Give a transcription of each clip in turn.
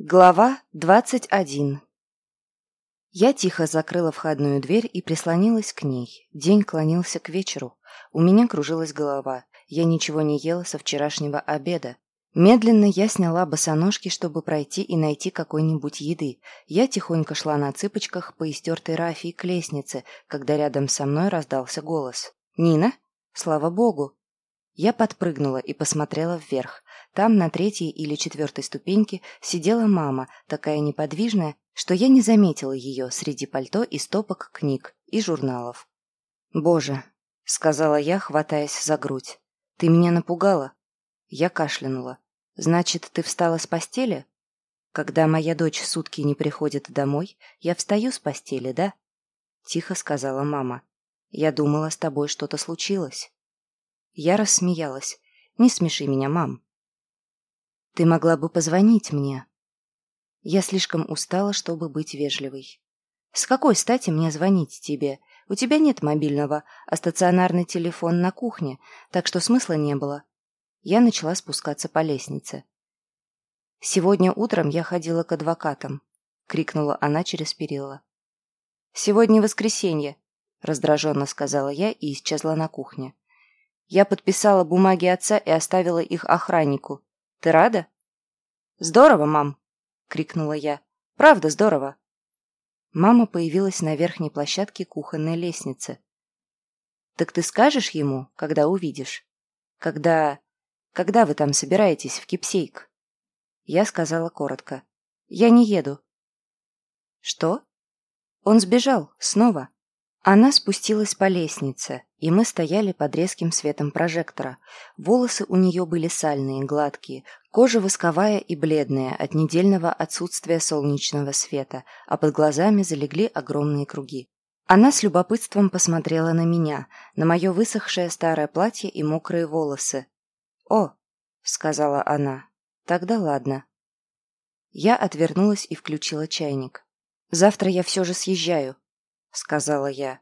Глава двадцать один Я тихо закрыла входную дверь и прислонилась к ней. День клонился к вечеру. У меня кружилась голова. Я ничего не ела со вчерашнего обеда. Медленно я сняла босоножки, чтобы пройти и найти какой-нибудь еды. Я тихонько шла на цыпочках по истертой рафии к лестнице, когда рядом со мной раздался голос. «Нина? Слава богу!» Я подпрыгнула и посмотрела вверх. Там, на третьей или четвертой ступеньке, сидела мама, такая неподвижная, что я не заметила ее среди пальто и стопок книг и журналов. «Боже!» — сказала я, хватаясь за грудь. «Ты меня напугала?» Я кашлянула. «Значит, ты встала с постели?» «Когда моя дочь сутки не приходит домой, я встаю с постели, да?» Тихо сказала мама. «Я думала, с тобой что-то случилось». Я рассмеялась. «Не смеши меня, мам. Ты могла бы позвонить мне. Я слишком устала, чтобы быть вежливой. С какой стати мне звонить тебе? У тебя нет мобильного, а стационарный телефон на кухне, так что смысла не было. Я начала спускаться по лестнице. «Сегодня утром я ходила к адвокатам», — крикнула она через перила. «Сегодня воскресенье», — раздраженно сказала я и исчезла на кухне. Я подписала бумаги отца и оставила их охраннику. Ты рада?» «Здорово, мам!» — крикнула я. «Правда здорово!» Мама появилась на верхней площадке кухонной лестницы. «Так ты скажешь ему, когда увидишь? Когда... Когда вы там собираетесь в Кипсейк?» Я сказала коротко. «Я не еду». «Что?» «Он сбежал. Снова». Она спустилась по лестнице, и мы стояли под резким светом прожектора. Волосы у нее были сальные, гладкие, кожа восковая и бледная от недельного отсутствия солнечного света, а под глазами залегли огромные круги. Она с любопытством посмотрела на меня, на мое высохшее старое платье и мокрые волосы. «О!» — сказала она. «Тогда ладно». Я отвернулась и включила чайник. «Завтра я все же съезжаю», — сказала я.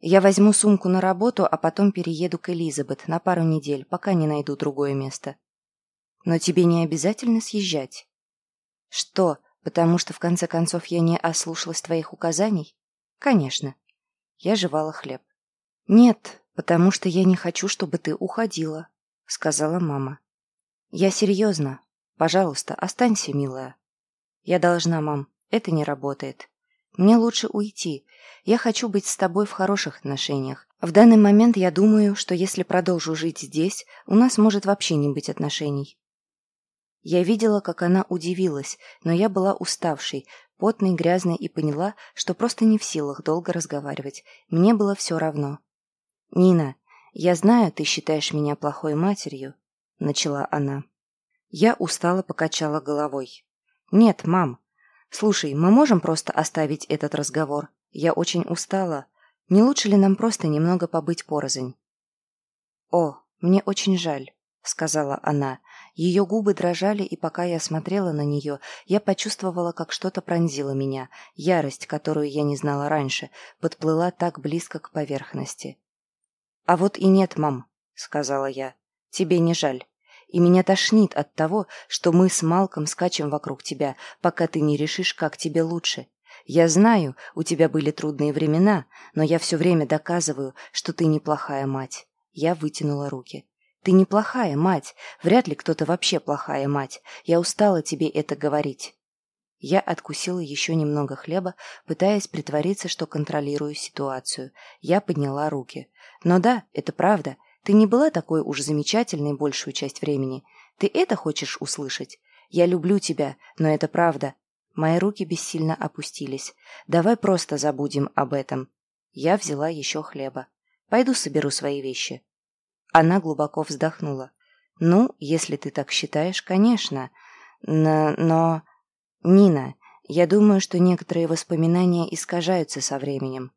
«Я возьму сумку на работу, а потом перееду к Элизабет на пару недель, пока не найду другое место». «Но тебе не обязательно съезжать». «Что, потому что в конце концов я не ослушалась твоих указаний?» «Конечно». Я жевала хлеб. «Нет, потому что я не хочу, чтобы ты уходила», — сказала мама. «Я серьезно. Пожалуйста, останься, милая». «Я должна, мам. Это не работает. Мне лучше уйти. Я хочу быть с тобой в хороших отношениях. В данный момент я думаю, что если продолжу жить здесь, у нас может вообще не быть отношений. Я видела, как она удивилась, но я была уставшей, потной, грязной и поняла, что просто не в силах долго разговаривать. Мне было все равно. «Нина, я знаю, ты считаешь меня плохой матерью», — начала она. Я устало покачала головой. «Нет, мам, «Слушай, мы можем просто оставить этот разговор? Я очень устала. Не лучше ли нам просто немного побыть порознь?» «О, мне очень жаль», — сказала она. Ее губы дрожали, и пока я смотрела на нее, я почувствовала, как что-то пронзило меня. Ярость, которую я не знала раньше, подплыла так близко к поверхности. «А вот и нет, мам», — сказала я. «Тебе не жаль» и меня тошнит от того, что мы с Малком скачем вокруг тебя, пока ты не решишь, как тебе лучше. Я знаю, у тебя были трудные времена, но я все время доказываю, что ты неплохая мать. Я вытянула руки. Ты неплохая мать. Вряд ли кто-то вообще плохая мать. Я устала тебе это говорить. Я откусила еще немного хлеба, пытаясь притвориться, что контролирую ситуацию. Я подняла руки. Но да, это правда. Ты не была такой уж замечательной большую часть времени. Ты это хочешь услышать? Я люблю тебя, но это правда. Мои руки бессильно опустились. Давай просто забудем об этом. Я взяла еще хлеба. Пойду соберу свои вещи. Она глубоко вздохнула. Ну, если ты так считаешь, конечно. Но... но... Нина, я думаю, что некоторые воспоминания искажаются со временем.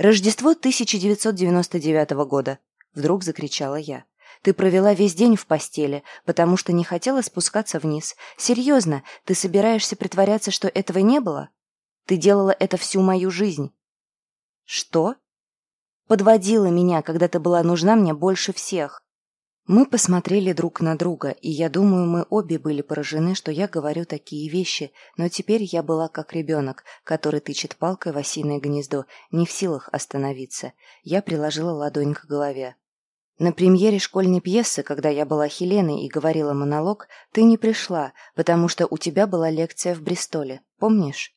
«Рождество 1999 года!» — вдруг закричала я. «Ты провела весь день в постели, потому что не хотела спускаться вниз. Серьезно, ты собираешься притворяться, что этого не было? Ты делала это всю мою жизнь». «Что?» «Подводила меня, когда ты была нужна мне больше всех». Мы посмотрели друг на друга, и я думаю, мы обе были поражены, что я говорю такие вещи, но теперь я была как ребенок, который тычет палкой в осиное гнездо, не в силах остановиться. Я приложила ладонь к голове. На премьере школьной пьесы, когда я была Хеленой и говорила монолог, ты не пришла, потому что у тебя была лекция в Бристоле, помнишь?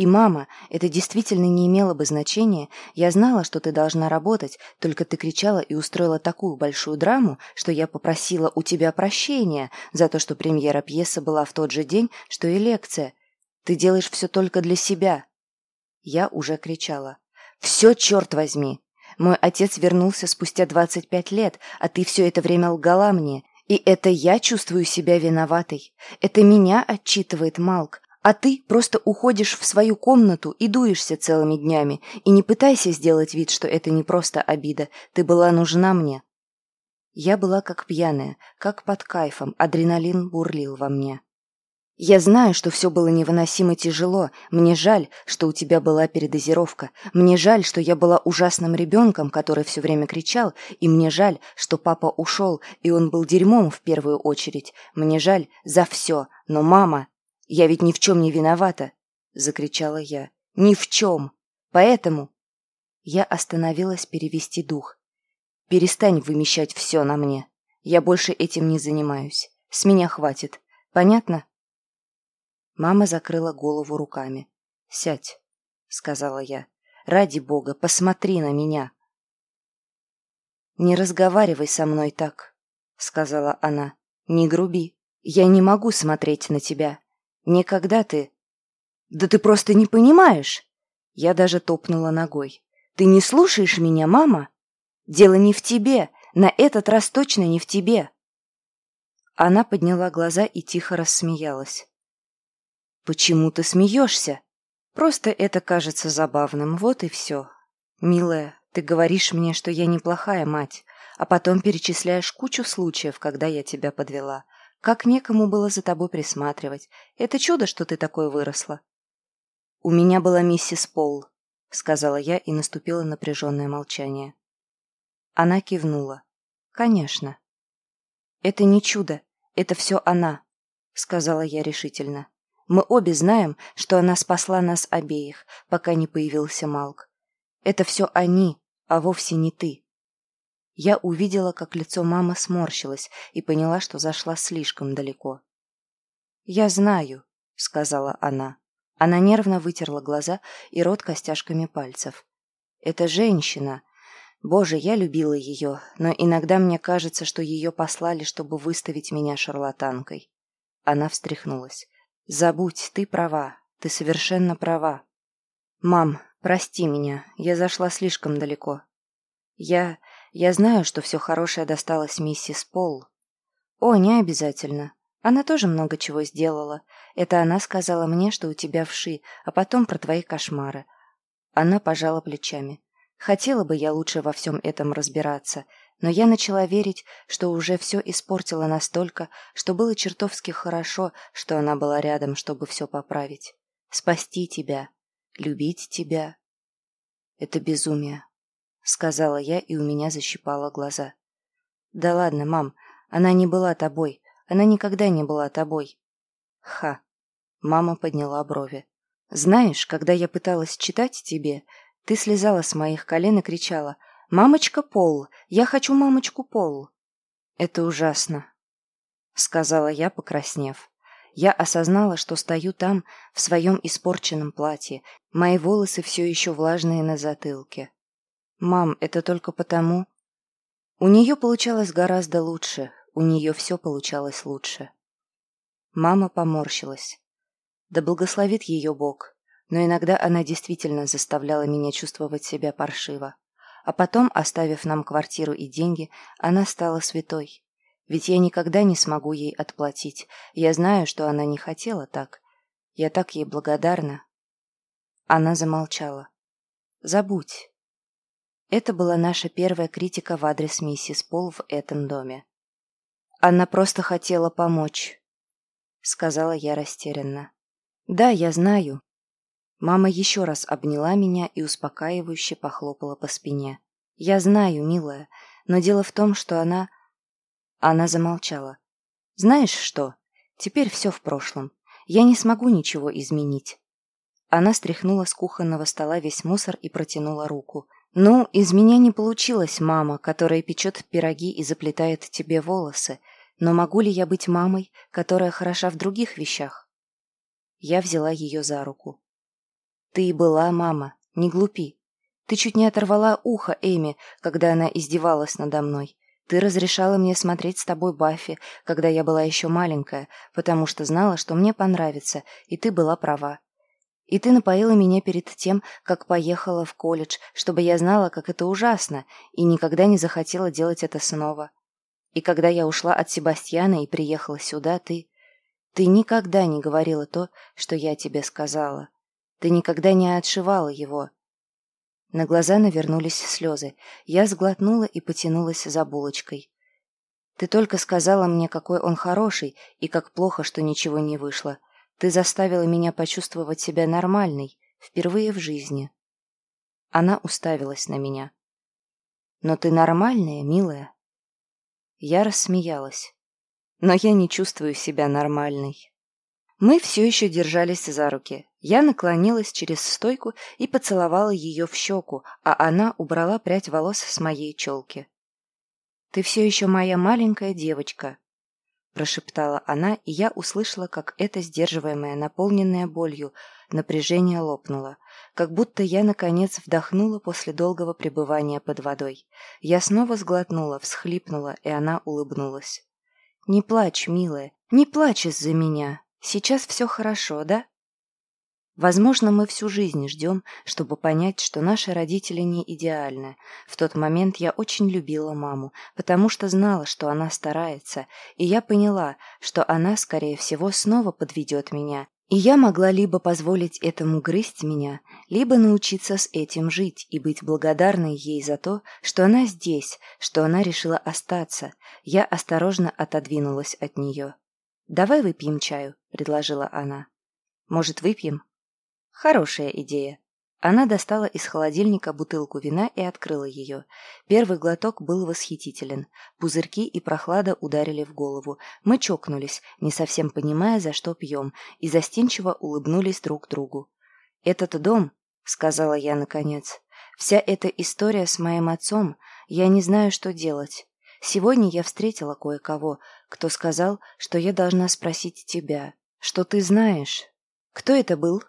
И мама, это действительно не имело бы значения, я знала, что ты должна работать, только ты кричала и устроила такую большую драму, что я попросила у тебя прощения за то, что премьера пьесы была в тот же день, что и лекция. Ты делаешь все только для себя. Я уже кричала. «Все, черт возьми! Мой отец вернулся спустя 25 лет, а ты все это время лгала мне. И это я чувствую себя виноватой. Это меня отчитывает Малк. А ты просто уходишь в свою комнату и дуешься целыми днями. И не пытайся сделать вид, что это не просто обида. Ты была нужна мне. Я была как пьяная, как под кайфом. Адреналин бурлил во мне. Я знаю, что все было невыносимо тяжело. Мне жаль, что у тебя была передозировка. Мне жаль, что я была ужасным ребенком, который все время кричал. И мне жаль, что папа ушел, и он был дерьмом в первую очередь. Мне жаль за все. Но, мама, я ведь ни в чем не виновата, закричала я. Ни в чем. Поэтому я остановилась перевести дух. Перестань вымещать все на мне. Я больше этим не занимаюсь. С меня хватит. Понятно? Мама закрыла голову руками. «Сядь», — сказала я. «Ради бога, посмотри на меня». «Не разговаривай со мной так», — сказала она. «Не груби. Я не могу смотреть на тебя. Никогда ты...» «Да ты просто не понимаешь!» Я даже топнула ногой. «Ты не слушаешь меня, мама? Дело не в тебе. На этот раз точно не в тебе». Она подняла глаза и тихо рассмеялась. «Почему ты смеешься?» «Просто это кажется забавным, вот и все. Милая, ты говоришь мне, что я неплохая мать, а потом перечисляешь кучу случаев, когда я тебя подвела. Как некому было за тобой присматривать. Это чудо, что ты такой выросла». «У меня была миссис Пол», — сказала я, и наступило напряженное молчание. Она кивнула. «Конечно». «Это не чудо, это все она», — сказала я решительно. Мы обе знаем, что она спасла нас обеих, пока не появился Малк. Это все они, а вовсе не ты. Я увидела, как лицо мамы сморщилось, и поняла, что зашла слишком далеко. «Я знаю», — сказала она. Она нервно вытерла глаза и рот костяшками пальцев. «Это женщина. Боже, я любила ее, но иногда мне кажется, что ее послали, чтобы выставить меня шарлатанкой». Она встряхнулась. Забудь, ты права. Ты совершенно права. Мам, прости меня. Я зашла слишком далеко. Я... Я знаю, что все хорошее досталось миссис Пол. О, не обязательно. Она тоже много чего сделала. Это она сказала мне, что у тебя вши, а потом про твои кошмары. Она пожала плечами. Хотела бы я лучше во всем этом разбираться, но я начала верить, что уже все испортила настолько, что было чертовски хорошо, что она была рядом, чтобы все поправить. Спасти тебя, любить тебя. Это безумие, сказала я, и у меня защипало глаза. Да ладно, мам, она не была тобой, она никогда не была тобой. Ха. Мама подняла брови. Знаешь, когда я пыталась читать тебе, ты слезала с моих колен и кричала — «Мамочка Пол! Я хочу мамочку Пол!» «Это ужасно», — сказала я, покраснев. Я осознала, что стою там, в своем испорченном платье, мои волосы все еще влажные на затылке. «Мам, это только потому...» У нее получалось гораздо лучше, у нее все получалось лучше. Мама поморщилась. Да благословит ее Бог, но иногда она действительно заставляла меня чувствовать себя паршиво. А потом, оставив нам квартиру и деньги, она стала святой. Ведь я никогда не смогу ей отплатить. Я знаю, что она не хотела так. Я так ей благодарна. Она замолчала. Забудь. Это была наша первая критика в адрес миссис Пол в этом доме. Она просто хотела помочь, сказала я растерянно. Да, я знаю, Мама еще раз обняла меня и успокаивающе похлопала по спине. «Я знаю, милая, но дело в том, что она...» Она замолчала. «Знаешь что? Теперь все в прошлом. Я не смогу ничего изменить». Она стряхнула с кухонного стола весь мусор и протянула руку. «Ну, из меня не получилась мама, которая печет пироги и заплетает тебе волосы. Но могу ли я быть мамой, которая хороша в других вещах?» Я взяла ее за руку. «Ты и была мама, не глупи. Ты чуть не оторвала ухо Эми, когда она издевалась надо мной. Ты разрешала мне смотреть с тобой Баффи, когда я была еще маленькая, потому что знала, что мне понравится, и ты была права. И ты напоила меня перед тем, как поехала в колледж, чтобы я знала, как это ужасно, и никогда не захотела делать это снова. И когда я ушла от Себастьяна и приехала сюда, ты... Ты никогда не говорила то, что я тебе сказала. Ты никогда не отшивала его. На глаза навернулись слезы. Я сглотнула и потянулась за булочкой. Ты только сказала мне, какой он хороший, и как плохо, что ничего не вышло. Ты заставила меня почувствовать себя нормальной, впервые в жизни. Она уставилась на меня. Но ты нормальная, милая. Я рассмеялась. Но я не чувствую себя нормальной. Мы все еще держались за руки. Я наклонилась через стойку и поцеловала ее в щеку, а она убрала прядь волос с моей челки. «Ты все еще моя маленькая девочка», — прошептала она, и я услышала, как это сдерживаемое, наполненное болью, напряжение лопнуло, как будто я, наконец, вдохнула после долгого пребывания под водой. Я снова сглотнула, всхлипнула, и она улыбнулась. «Не плачь, милая, не плачь из-за меня. Сейчас все хорошо, да?» Возможно, мы всю жизнь ждем, чтобы понять, что наши родители не идеальны. В тот момент я очень любила маму, потому что знала, что она старается, и я поняла, что она, скорее всего, снова подведет меня. И я могла либо позволить этому грызть меня, либо научиться с этим жить и быть благодарной ей за то, что она здесь, что она решила остаться. Я осторожно отодвинулась от нее. «Давай выпьем чаю», — предложила она. «Может, выпьем?» Хорошая идея. Она достала из холодильника бутылку вина и открыла ее. Первый глоток был восхитителен. Пузырьки и прохлада ударили в голову. Мы чокнулись, не совсем понимая, за что пьем, и застенчиво улыбнулись друг другу. «Этот дом», — сказала я наконец, — «вся эта история с моим отцом, я не знаю, что делать. Сегодня я встретила кое-кого, кто сказал, что я должна спросить тебя, что ты знаешь. Кто это был?»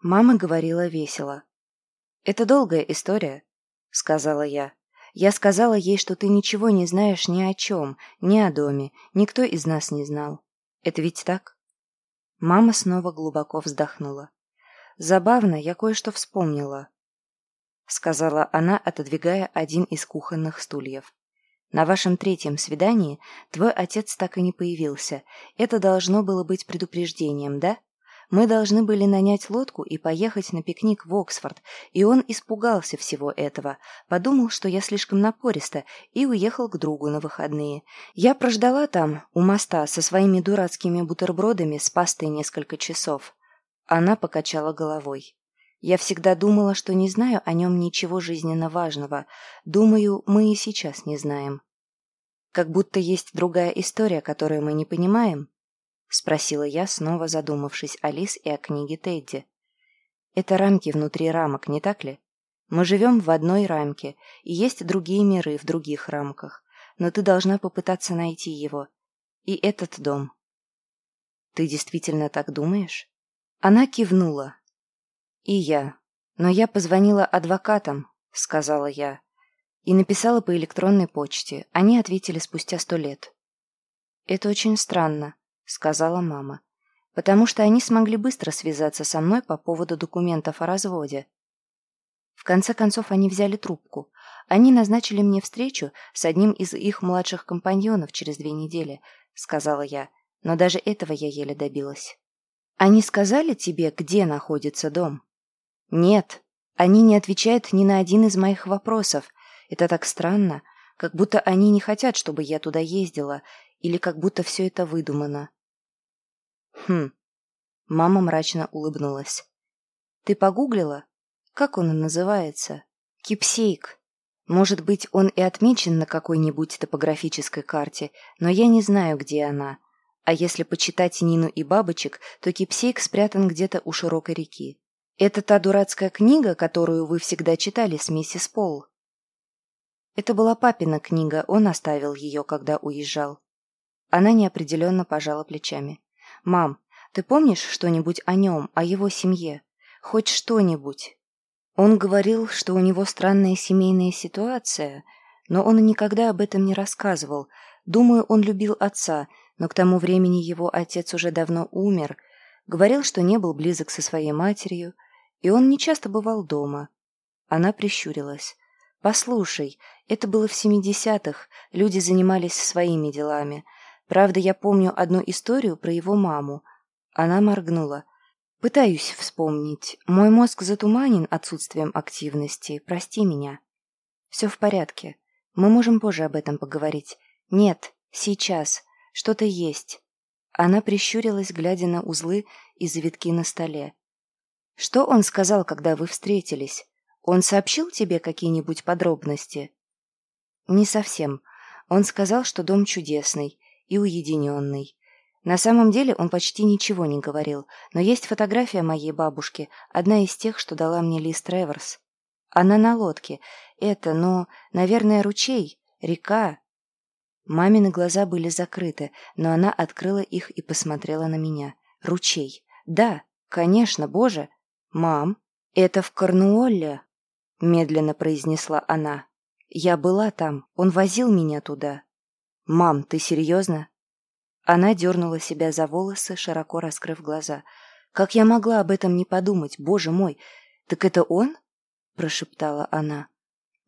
Мама говорила весело. «Это долгая история», — сказала я. Я сказала ей, что ты ничего не знаешь ни о чем, ни о доме, никто из нас не знал. Это ведь так? Мама снова глубоко вздохнула. Забавно, я кое-что вспомнила, сказала она, отодвигая один из кухонных стульев. На вашем третьем свидании твой отец так и не появился. Это должно было быть предупреждением, да? Мы должны были нанять лодку и поехать на пикник в Оксфорд, и он испугался всего этого, подумал, что я слишком напориста, и уехал к другу на выходные. Я прождала там, у моста, со своими дурацкими бутербродами с пастой несколько часов. Она покачала головой. Я всегда думала, что не знаю о нем ничего жизненно важного. Думаю, мы и сейчас не знаем. Как будто есть другая история, которую мы не понимаем. — спросила я, снова задумавшись о Лис и о книге Тедди. «Это рамки внутри рамок, не так ли? Мы живем в одной рамке, и есть другие миры в других рамках, но ты должна попытаться найти его. И этот дом». «Ты действительно так думаешь?» Она кивнула. «И я. Но я позвонила адвокатам», — сказала я, и написала по электронной почте. Они ответили спустя сто лет. «Это очень странно сказала мама. «Потому что они смогли быстро связаться со мной по поводу документов о разводе. В конце концов, они взяли трубку. Они назначили мне встречу с одним из их младших компаньонов через две недели», — сказала я. «Но даже этого я еле добилась». «Они сказали тебе, где находится дом?» «Нет. Они не отвечают ни на один из моих вопросов. Это так странно, как будто они не хотят, чтобы я туда ездила, или как будто все это выдумано. Хм. Мама мрачно улыбнулась. Ты погуглила? Как он называется? Кипсейк. Может быть, он и отмечен на какой-нибудь топографической карте, но я не знаю, где она. А если почитать Нину и бабочек, то кипсейк спрятан где-то у широкой реки. Это та дурацкая книга, которую вы всегда читали с миссис Пол. Это была папина книга, он оставил ее, когда уезжал. Она неопределенно пожала плечами. «Мам, ты помнишь что-нибудь о нем, о его семье? Хоть что-нибудь?» Он говорил, что у него странная семейная ситуация, но он никогда об этом не рассказывал. Думаю, он любил отца, но к тому времени его отец уже давно умер. Говорил, что не был близок со своей матерью, и он не часто бывал дома. Она прищурилась. «Послушай, это было в семидесятых, люди занимались своими делами. Правда, я помню одну историю про его маму». Она моргнула. Пытаюсь вспомнить. Мой мозг затуманен отсутствием активности. Прости меня. Все в порядке. Мы можем позже об этом поговорить. Нет, сейчас. Что-то есть. Она прищурилась, глядя на узлы и завитки на столе. Что он сказал, когда вы встретились? Он сообщил тебе какие-нибудь подробности? Не совсем. Он сказал, что дом чудесный и уединенный. На самом деле он почти ничего не говорил, но есть фотография моей бабушки, одна из тех, что дала мне Лиз Треворс. Она на лодке. Это, ну, наверное, ручей, река. Мамины глаза были закрыты, но она открыла их и посмотрела на меня. Ручей. Да, конечно, боже. Мам, это в Корнуолле, медленно произнесла она. Я была там, он возил меня туда. Мам, ты серьезно? Она дернула себя за волосы, широко раскрыв глаза. «Как я могла об этом не подумать? Боже мой! Так это он?» – прошептала она.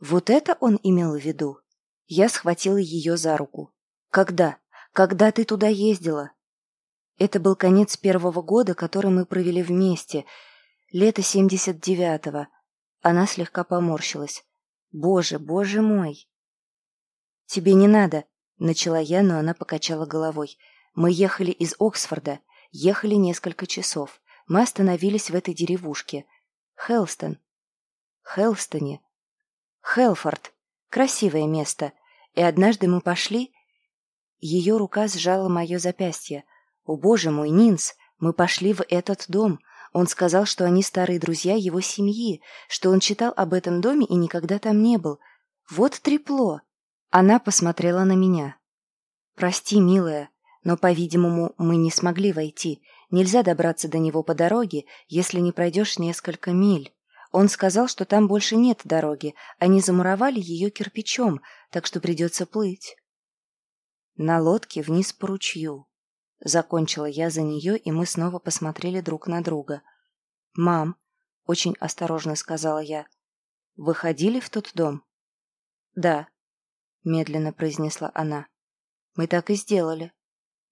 «Вот это он имел в виду?» Я схватила ее за руку. «Когда? Когда ты туда ездила?» Это был конец первого года, который мы провели вместе. Лето семьдесят девятого. Она слегка поморщилась. «Боже, боже мой!» «Тебе не надо», — начала я, но она покачала головой. Мы ехали из Оксфорда, ехали несколько часов. Мы остановились в этой деревушке. Хелстон. Хелстоне. Хелфорд. Красивое место. И однажды мы пошли... Ее рука сжала мое запястье. «О, боже мой, Нинс, мы пошли в этот дом. Он сказал, что они старые друзья его семьи, что он читал об этом доме и никогда там не был. Вот трепло!» Она посмотрела на меня. «Прости, милая, но, по-видимому, мы не смогли войти. Нельзя добраться до него по дороге, если не пройдешь несколько миль. Он сказал, что там больше нет дороги, они замуровали ее кирпичом, так что придется плыть. На лодке вниз по ручью. Закончила я за нее, и мы снова посмотрели друг на друга. «Мам», — очень осторожно сказала я, — «вы ходили в тот дом?» «Да», — медленно произнесла она. «Мы так и сделали».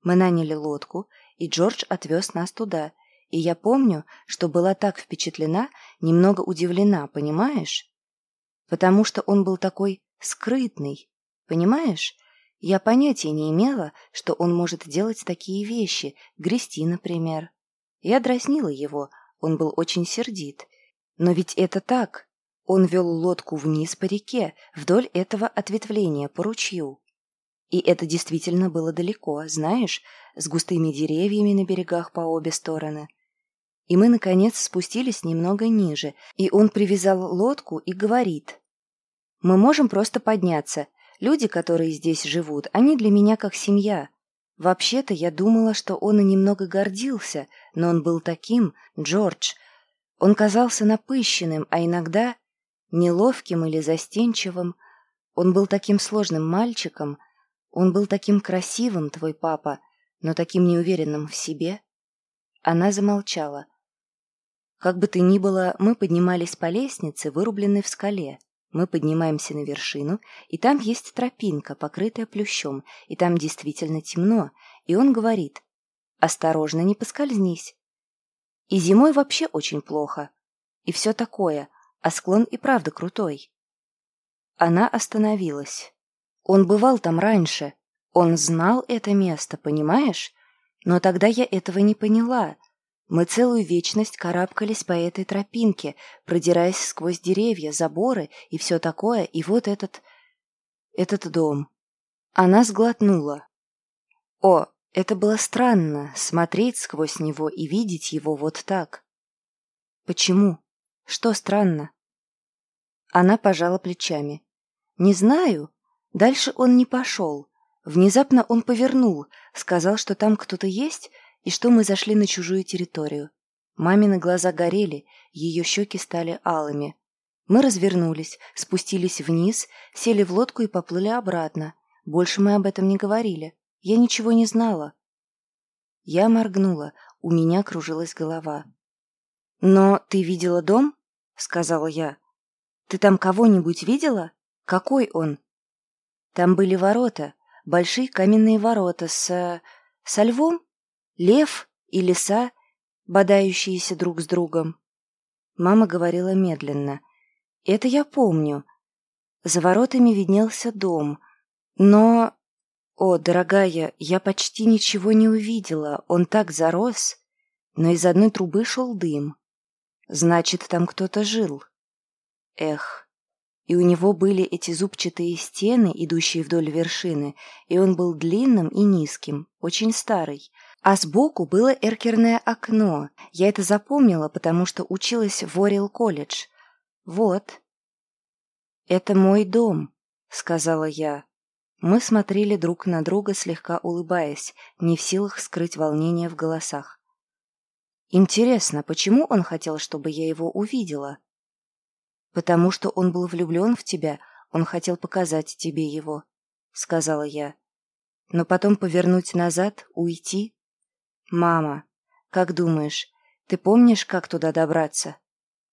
Мы наняли лодку, и Джордж отвез нас туда. И я помню, что была так впечатлена, немного удивлена, понимаешь? Потому что он был такой скрытный, понимаешь? Я понятия не имела, что он может делать такие вещи, грести, например. Я дразнила его, он был очень сердит. Но ведь это так. Он вел лодку вниз по реке, вдоль этого ответвления по ручью. И это действительно было далеко, знаешь, с густыми деревьями на берегах по обе стороны. И мы, наконец, спустились немного ниже, и он привязал лодку и говорит. «Мы можем просто подняться. Люди, которые здесь живут, они для меня как семья. Вообще-то я думала, что он и немного гордился, но он был таким, Джордж. Он казался напыщенным, а иногда неловким или застенчивым. Он был таким сложным мальчиком, он был таким красивым, твой папа, но таким неуверенным в себе. Она замолчала. Как бы то ни было, мы поднимались по лестнице, вырубленной в скале. Мы поднимаемся на вершину, и там есть тропинка, покрытая плющом, и там действительно темно, и он говорит «Осторожно, не поскользнись». И зимой вообще очень плохо. И все такое, а склон и правда крутой. Она остановилась. Он бывал там раньше. Он знал это место, понимаешь? Но тогда я этого не поняла. Мы целую вечность карабкались по этой тропинке, продираясь сквозь деревья, заборы и все такое, и вот этот... этот дом. Она сглотнула. О, это было странно, смотреть сквозь него и видеть его вот так. Почему? Что странно? Она пожала плечами. Не знаю. Дальше он не пошел. Внезапно он повернул, сказал, что там кто-то есть, и что мы зашли на чужую территорию. Мамины глаза горели, ее щеки стали алыми. Мы развернулись, спустились вниз, сели в лодку и поплыли обратно. Больше мы об этом не говорили. Я ничего не знала. Я моргнула, у меня кружилась голова. «Но ты видела дом?» — сказала я. «Ты там кого-нибудь видела? Какой он?» «Там были ворота, большие каменные ворота с... со львом?» Лев и лиса, бодающиеся друг с другом. Мама говорила медленно. «Это я помню. За воротами виднелся дом. Но... О, дорогая, я почти ничего не увидела. Он так зарос. Но из одной трубы шел дым. Значит, там кто-то жил. Эх. И у него были эти зубчатые стены, идущие вдоль вершины, и он был длинным и низким, очень старый. А сбоку было эркерное окно. Я это запомнила, потому что училась в Орел колледж. Вот. «Это мой дом», — сказала я. Мы смотрели друг на друга, слегка улыбаясь, не в силах скрыть волнение в голосах. «Интересно, почему он хотел, чтобы я его увидела?» «Потому что он был влюблен в тебя, он хотел показать тебе его», — сказала я. «Но потом повернуть назад, уйти, «Мама, как думаешь, ты помнишь, как туда добраться?»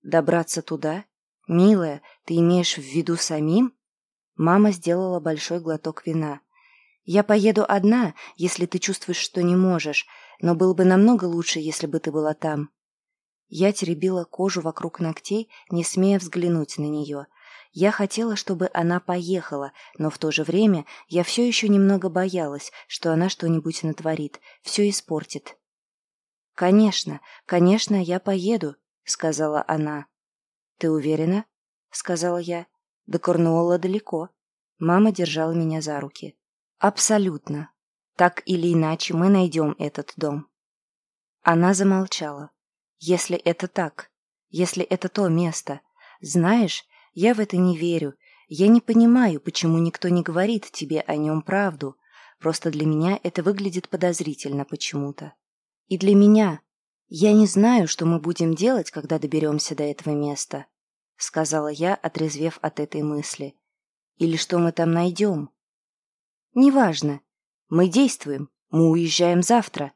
«Добраться туда? Милая, ты имеешь в виду самим?» Мама сделала большой глоток вина. «Я поеду одна, если ты чувствуешь, что не можешь, но было бы намного лучше, если бы ты была там». Я теребила кожу вокруг ногтей, не смея взглянуть на нее. Я хотела, чтобы она поехала, но в то же время я все еще немного боялась, что она что-нибудь натворит, все испортит. «Конечно, конечно, я поеду», — сказала она. «Ты уверена?» — сказала я. «До Корнуолла далеко». Мама держала меня за руки. «Абсолютно. Так или иначе мы найдем этот дом». Она замолчала. «Если это так, если это то место, знаешь, я в это не верю. Я не понимаю, почему никто не говорит тебе о нем правду. Просто для меня это выглядит подозрительно почему-то. И для меня. Я не знаю, что мы будем делать, когда доберемся до этого места, сказала я, отрезвев от этой мысли. Или что мы там найдем. Неважно. Мы действуем. Мы уезжаем завтра.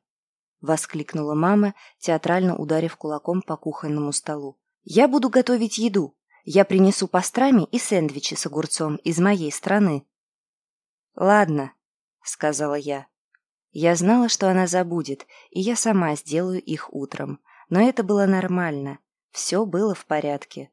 Воскликнула мама, театрально ударив кулаком по кухонному столу. Я буду готовить еду. Я принесу пастрами и сэндвичи с огурцом из моей страны. «Ладно», — сказала я. Я знала, что она забудет, и я сама сделаю их утром. Но это было нормально. Все было в порядке.